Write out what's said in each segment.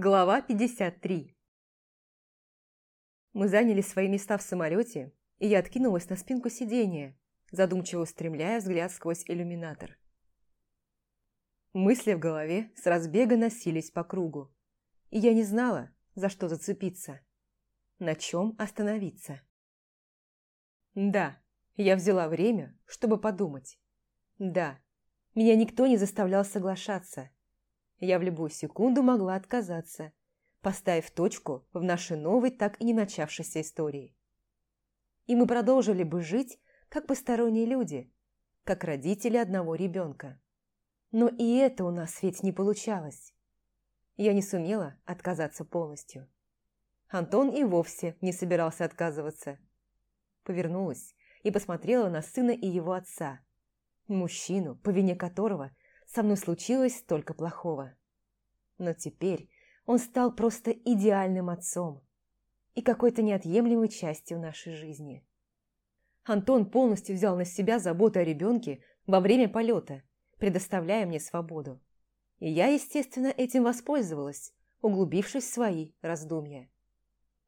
Глава 53 Мы заняли свои места в самолете, и я откинулась на спинку сиденья, задумчиво устремляя взгляд сквозь иллюминатор. Мысли в голове с разбега носились по кругу, и я не знала, за что зацепиться, на чем остановиться. Да, я взяла время, чтобы подумать. Да, меня никто не заставлял соглашаться – я в любую секунду могла отказаться, поставив точку в нашей новой, так и не начавшейся истории. И мы продолжили бы жить, как посторонние люди, как родители одного ребенка. Но и это у нас ведь не получалось. Я не сумела отказаться полностью. Антон и вовсе не собирался отказываться. Повернулась и посмотрела на сына и его отца, мужчину, по вине которого со мной случилось столько плохого. Но теперь он стал просто идеальным отцом и какой-то неотъемлемой частью нашей жизни. Антон полностью взял на себя заботу о ребенке во время полета, предоставляя мне свободу. И я, естественно, этим воспользовалась, углубившись в свои раздумья.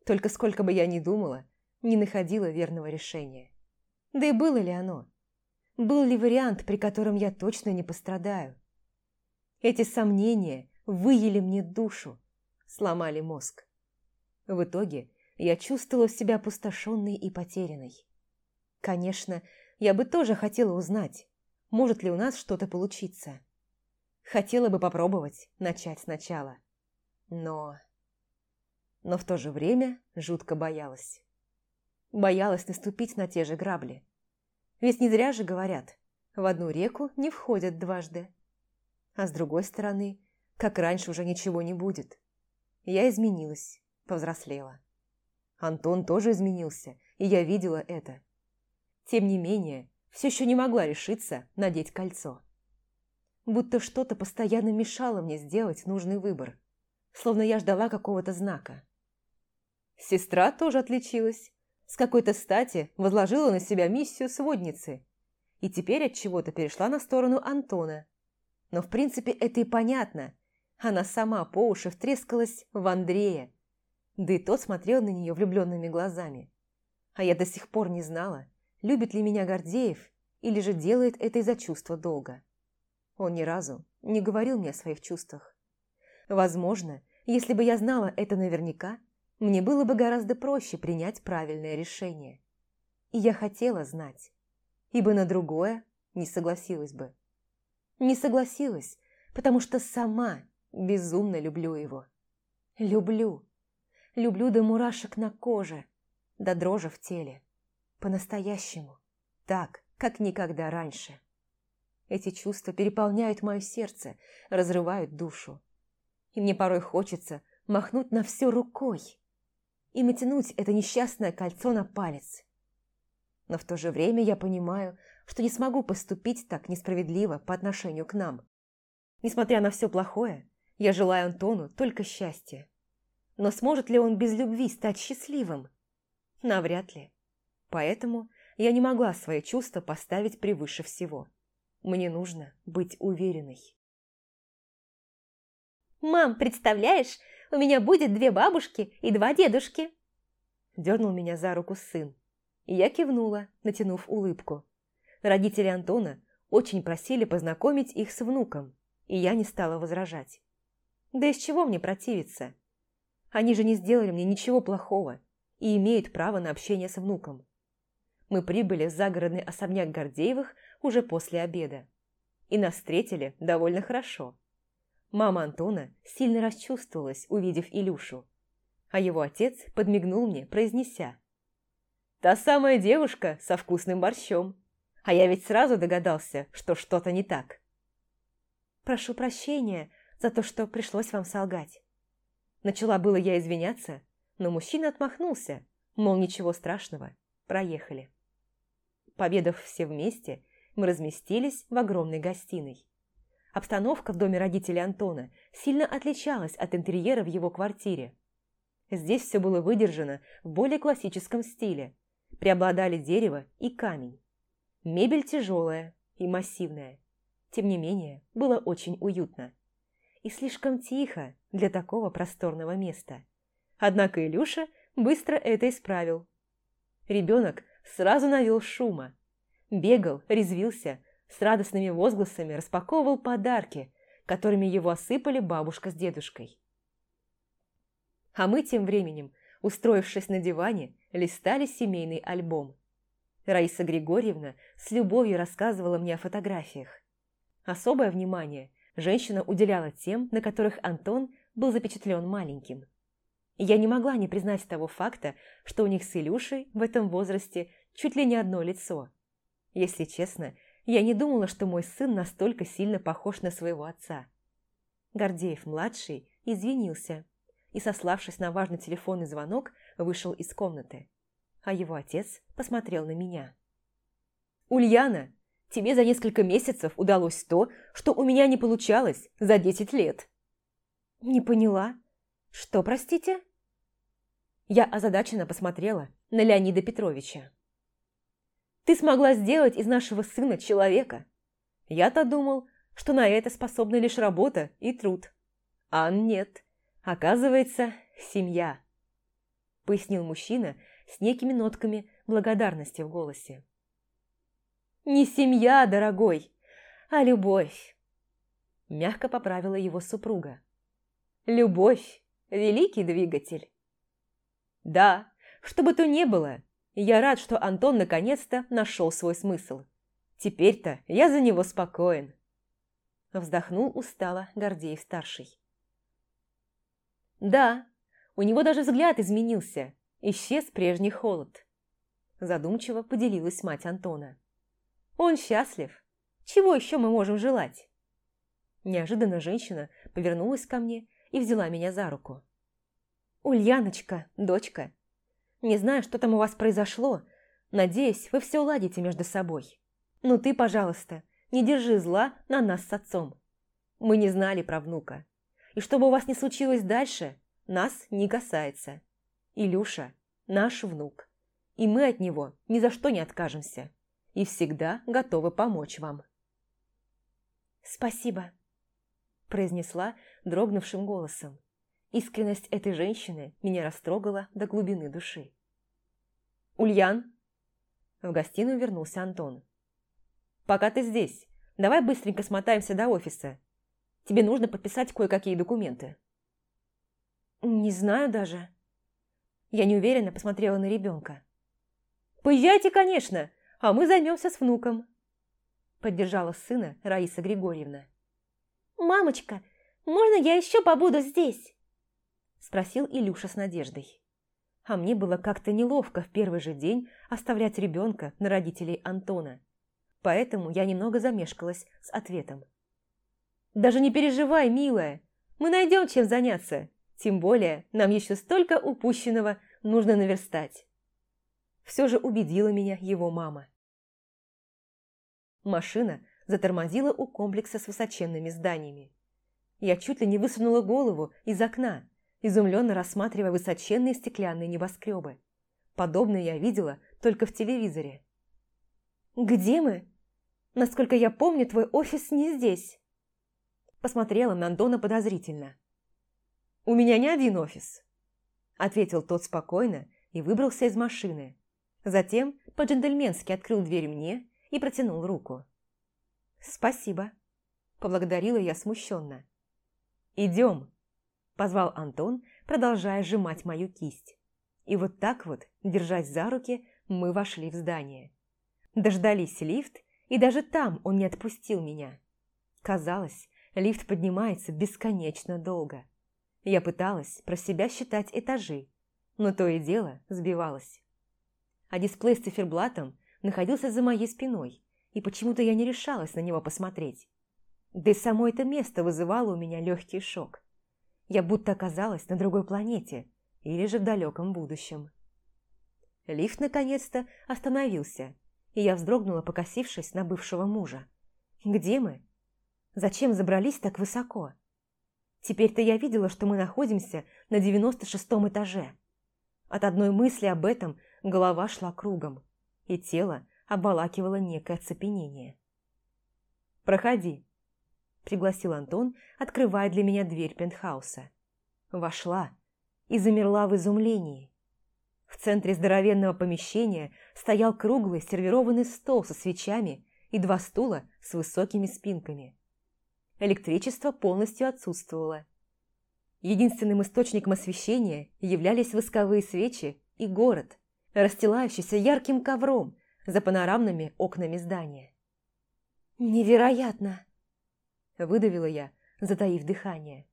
Только сколько бы я ни думала, не находила верного решения. Да и было ли оно? Был ли вариант, при котором я точно не пострадаю? Эти сомнения выели мне душу, сломали мозг. В итоге я чувствовала себя опустошенной и потерянной. Конечно, я бы тоже хотела узнать, может ли у нас что-то получиться. Хотела бы попробовать начать сначала. Но... Но в то же время жутко боялась. Боялась наступить на те же грабли. Ведь не зря же говорят, в одну реку не входят дважды. А с другой стороны, как раньше уже ничего не будет. Я изменилась, повзрослела. Антон тоже изменился, и я видела это. Тем не менее, все еще не могла решиться надеть кольцо. Будто что-то постоянно мешало мне сделать нужный выбор, словно я ждала какого-то знака. Сестра тоже отличилась, с какой-то стати возложила на себя миссию сводницы и теперь от чего-то перешла на сторону Антона. Но в принципе это и понятно. Она сама по уши втрескалась в Андрея. Да и тот смотрел на нее влюбленными глазами. А я до сих пор не знала, любит ли меня Гордеев или же делает это из-за чувства долга. Он ни разу не говорил мне о своих чувствах. Возможно, если бы я знала это наверняка, мне было бы гораздо проще принять правильное решение. И я хотела знать, ибо на другое не согласилась бы. Не согласилась, потому что сама безумно люблю его. Люблю. Люблю до мурашек на коже, до дрожи в теле. По-настоящему. Так, как никогда раньше. Эти чувства переполняют мое сердце, разрывают душу. И мне порой хочется махнуть на все рукой и натянуть это несчастное кольцо на палец. Но в то же время я понимаю, что не смогу поступить так несправедливо по отношению к нам. Несмотря на все плохое, я желаю Антону только счастья. Но сможет ли он без любви стать счастливым? Навряд ли. Поэтому я не могла свои чувства поставить превыше всего. Мне нужно быть уверенной. «Мам, представляешь, у меня будет две бабушки и два дедушки!» Дернул меня за руку сын. И я кивнула, натянув улыбку. Родители Антона очень просили познакомить их с внуком, и я не стала возражать. Да из чего мне противиться? Они же не сделали мне ничего плохого и имеют право на общение с внуком. Мы прибыли в загородный особняк Гордеевых уже после обеда. И нас встретили довольно хорошо. Мама Антона сильно расчувствовалась, увидев Илюшу. А его отец подмигнул мне, произнеся. «Та самая девушка со вкусным борщом. А я ведь сразу догадался, что что-то не так». «Прошу прощения за то, что пришлось вам солгать». Начала было я извиняться, но мужчина отмахнулся, мол, ничего страшного, проехали. Победав все вместе, мы разместились в огромной гостиной. Обстановка в доме родителей Антона сильно отличалась от интерьера в его квартире. Здесь все было выдержано в более классическом стиле. Преобладали дерево и камень. Мебель тяжелая и массивная. Тем не менее, было очень уютно. и слишком тихо для такого просторного места. Однако Илюша быстро это исправил. Ребенок сразу навел шума. Бегал, резвился, с радостными возгласами распаковывал подарки, которыми его осыпали бабушка с дедушкой. А мы тем временем, устроившись на диване, листали семейный альбом. Раиса Григорьевна с любовью рассказывала мне о фотографиях. Особое внимание женщина уделяла тем, на которых Антон был запечатлен маленьким. Я не могла не признать того факта, что у них с Илюшей в этом возрасте чуть ли не одно лицо. Если честно, я не думала, что мой сын настолько сильно похож на своего отца. Гордеев-младший извинился и, сославшись на важный телефонный звонок, вышел из комнаты. А его отец посмотрел на меня. «Ульяна, тебе за несколько месяцев удалось то, что у меня не получалось за десять лет». «Не поняла. Что, простите?» Я озадаченно посмотрела на Леонида Петровича. «Ты смогла сделать из нашего сына человека. Я-то думал, что на это способны лишь работа и труд. А нет, оказывается, семья», – пояснил мужчина с некими нотками благодарности в голосе. «Не семья, дорогой, а любовь», – мягко поправила его супруга. «Любовь – великий двигатель». «Да, что бы то ни было, я рад, что Антон наконец-то нашел свой смысл. Теперь-то я за него спокоен». Вздохнул устало Гордеев-старший. «Да, у него даже взгляд изменился, исчез прежний холод. Задумчиво поделилась мать Антона. Он счастлив. Чего еще мы можем желать? Неожиданно женщина повернулась ко мне и взяла меня за руку. «Ульяночка, дочка, не знаю, что там у вас произошло. Надеюсь, вы все уладите между собой. Ну ты, пожалуйста, не держи зла на нас с отцом. Мы не знали про внука. И что бы у вас ни случилось дальше, нас не касается. Илюша – наш внук, и мы от него ни за что не откажемся и всегда готовы помочь вам. «Спасибо», – произнесла дрогнувшим голосом. Искренность этой женщины меня растрогала до глубины души. «Ульян!» В гостиную вернулся Антон. «Пока ты здесь, давай быстренько смотаемся до офиса. Тебе нужно подписать кое-какие документы». «Не знаю даже», я неуверенно посмотрела на ребенка. «Поезжайте, конечно, а мы займемся с внуком», поддержала сына Раиса Григорьевна. «Мамочка, можно я еще побуду здесь?» Спросил Илюша с надеждой. А мне было как-то неловко в первый же день оставлять ребенка на родителей Антона. Поэтому я немного замешкалась с ответом. «Даже не переживай, милая, мы найдем чем заняться. Тем более нам еще столько упущенного нужно наверстать. Все же убедила меня его мама. Машина затормозила у комплекса с высоченными зданиями. Я чуть ли не высунула голову из окна, изумленно рассматривая высоченные стеклянные небоскребы. Подобное я видела только в телевизоре. «Где мы? Насколько я помню, твой офис не здесь». Посмотрела на Антона подозрительно. «У меня не один офис», – ответил тот спокойно и выбрался из машины. Затем по-джентльменски открыл дверь мне и протянул руку. «Спасибо», – поблагодарила я смущенно. «Идем», – позвал Антон, продолжая сжимать мою кисть. И вот так вот, держась за руки, мы вошли в здание. Дождались лифт, и даже там он не отпустил меня. Казалось, лифт поднимается бесконечно долго. Я пыталась про себя считать этажи, но то и дело сбивалась. А дисплей с циферблатом находился за моей спиной, и почему-то я не решалась на него посмотреть. Да и само это место вызывало у меня легкий шок. Я будто оказалась на другой планете или же в далеком будущем. Лифт наконец-то остановился, и я вздрогнула, покосившись на бывшего мужа. «Где мы? Зачем забрались так высоко?» Теперь-то я видела, что мы находимся на девяносто шестом этаже. От одной мысли об этом голова шла кругом, и тело обволакивало некое оцепенение. «Проходи», – пригласил Антон, открывая для меня дверь пентхауса. Вошла и замерла в изумлении. В центре здоровенного помещения стоял круглый сервированный стол со свечами и два стула с высокими спинками. Электричество полностью отсутствовало. Единственным источником освещения являлись восковые свечи и город, расстилающийся ярким ковром за панорамными окнами здания. «Невероятно!» – выдавила я, затаив дыхание.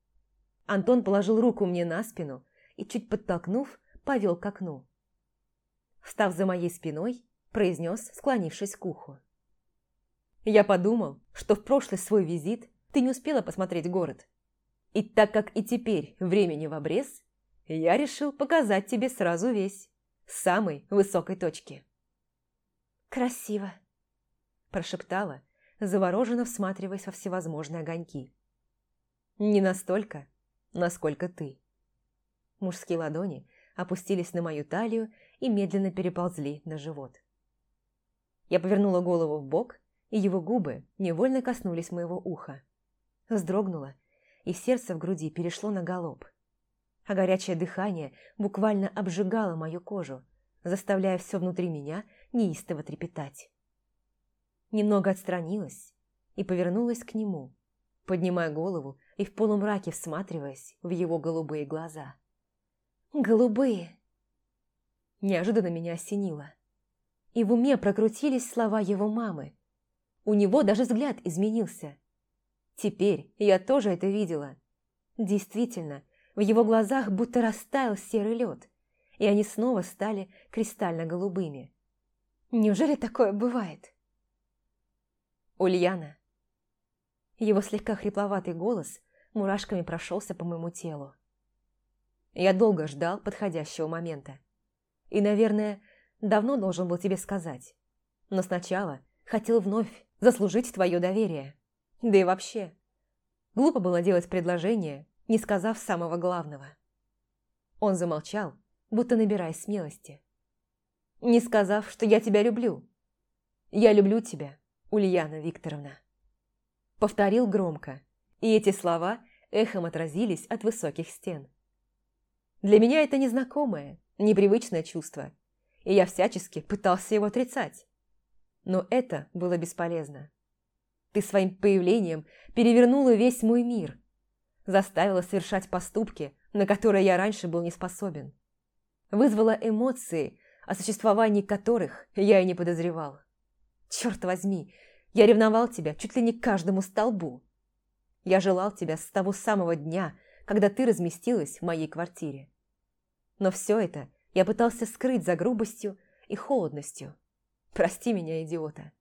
Антон положил руку мне на спину и, чуть подтолкнув, повел к окну. Встав за моей спиной, произнес, склонившись к уху. «Я подумал, что в прошлый свой визит ты не успела посмотреть город. И так как и теперь времени в обрез, я решил показать тебе сразу весь, с самой высокой точки». «Красиво», – прошептала, завороженно всматриваясь во всевозможные огоньки. «Не настолько, насколько ты». Мужские ладони опустились на мою талию и медленно переползли на живот. Я повернула голову в бок, и его губы невольно коснулись моего уха. Вздрогнула, и сердце в груди перешло на галоп. А горячее дыхание буквально обжигало мою кожу, заставляя все внутри меня неистово трепетать немного отстранилась и повернулась к нему, поднимая голову и в полумраке всматриваясь в его голубые глаза. «Голубые!» Неожиданно меня осенило. И в уме прокрутились слова его мамы. У него даже взгляд изменился. Теперь я тоже это видела. Действительно, в его глазах будто растаял серый лед, и они снова стали кристально-голубыми. Неужели такое бывает? Ульяна. Его слегка хрипловатый голос мурашками прошелся по моему телу. Я долго ждал подходящего момента. И, наверное, давно должен был тебе сказать. Но сначала хотел вновь заслужить твое доверие. Да и вообще, глупо было делать предложение, не сказав самого главного. Он замолчал, будто набирая смелости. Не сказав, что я тебя люблю. Я люблю тебя, Ульяна Викторовна. Повторил громко, и эти слова эхом отразились от высоких стен. Для меня это незнакомое, непривычное чувство, и я всячески пытался его отрицать. Но это было бесполезно. Ты своим появлением перевернула весь мой мир, заставила совершать поступки, на которые я раньше был не способен. Вызвала эмоции, о существовании которых я и не подозревал. Черт возьми, я ревновал тебя чуть ли не каждому столбу. Я желал тебя с того самого дня, когда ты разместилась в моей квартире. Но все это я пытался скрыть за грубостью и холодностью. Прости меня, идиота.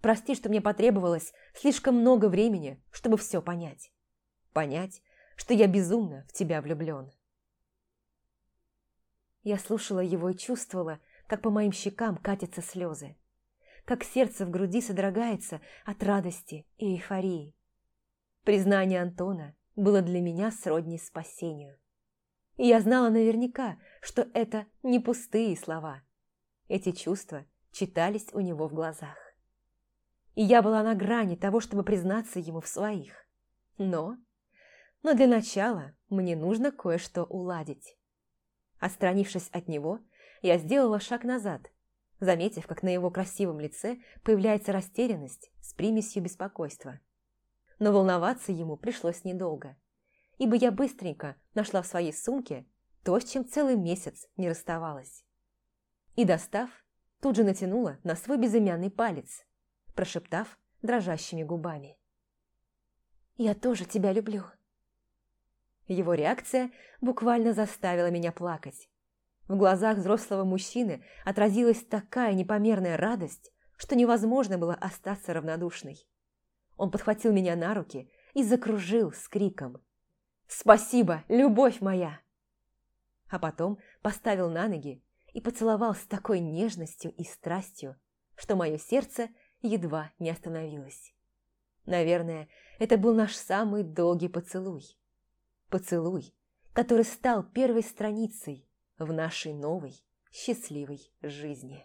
Прости, что мне потребовалось слишком много времени, чтобы все понять. Понять, что я безумно в тебя влюблен. Я слушала его и чувствовала, как по моим щекам катятся слезы как сердце в груди содрогается от радости и эйфории. Признание Антона было для меня сродни спасению. И я знала наверняка, что это не пустые слова. Эти чувства читались у него в глазах. И я была на грани того, чтобы признаться ему в своих. Но... Но для начала мне нужно кое-что уладить. Отстранившись от него, я сделала шаг назад заметив, как на его красивом лице появляется растерянность с примесью беспокойства. Но волноваться ему пришлось недолго, ибо я быстренько нашла в своей сумке то, с чем целый месяц не расставалась. И, достав, тут же натянула на свой безымянный палец, прошептав дрожащими губами. «Я тоже тебя люблю». Его реакция буквально заставила меня плакать. В глазах взрослого мужчины отразилась такая непомерная радость, что невозможно было остаться равнодушной. Он подхватил меня на руки и закружил с криком «Спасибо, любовь моя!» А потом поставил на ноги и поцеловал с такой нежностью и страстью, что мое сердце едва не остановилось. Наверное, это был наш самый долгий поцелуй. Поцелуй, который стал первой страницей в нашей новой счастливой жизни.